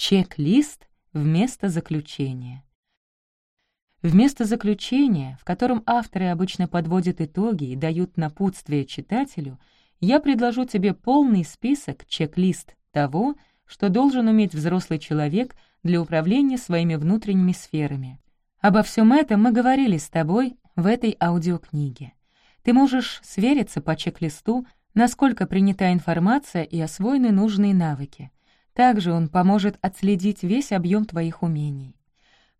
Чек-лист вместо заключения. Вместо заключения, в котором авторы обычно подводят итоги и дают напутствие читателю, я предложу тебе полный список, чек-лист того, что должен уметь взрослый человек для управления своими внутренними сферами. Обо всем этом мы говорили с тобой в этой аудиокниге. Ты можешь свериться по чек-листу, насколько принята информация и освоены нужные навыки. Также он поможет отследить весь объем твоих умений.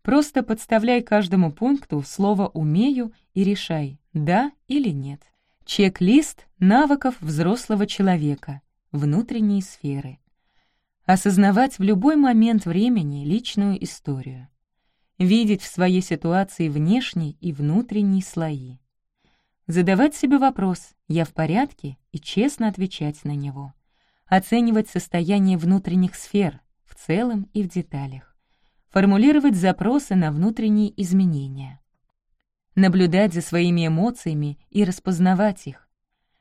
Просто подставляй каждому пункту слово «умею» и решай, да или нет. Чек-лист навыков взрослого человека, внутренние сферы. Осознавать в любой момент времени личную историю. Видеть в своей ситуации внешний и внутренний слои. Задавать себе вопрос «я в порядке?» и честно отвечать на него. Оценивать состояние внутренних сфер в целом и в деталях формулировать запросы на внутренние изменения, наблюдать за своими эмоциями и распознавать их,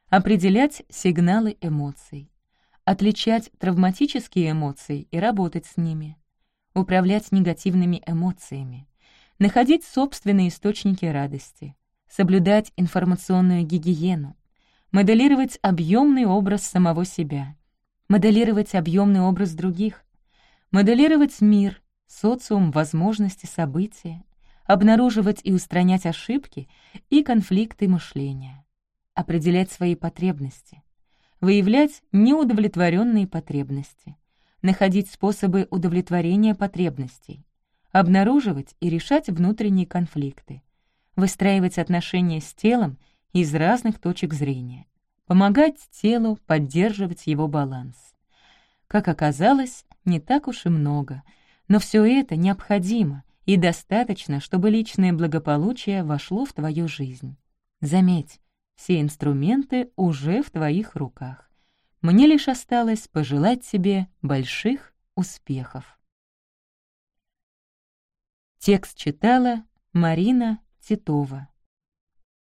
определять сигналы эмоций, отличать травматические эмоции и работать с ними, управлять негативными эмоциями, находить собственные источники радости, соблюдать информационную гигиену, моделировать объемный образ самого себя, моделировать объемный образ других, моделировать мир, социум возможности события, обнаруживать и устранять ошибки и конфликты мышления, определять свои потребности, выявлять неудовлетворенные потребности, находить способы удовлетворения потребностей, обнаруживать и решать внутренние конфликты, выстраивать отношения с телом из разных точек зрения, помогать телу поддерживать его баланс. Как оказалось, не так уж и много — но все это необходимо и достаточно, чтобы личное благополучие вошло в твою жизнь. Заметь, все инструменты уже в твоих руках. Мне лишь осталось пожелать тебе больших успехов. Текст читала Марина Титова.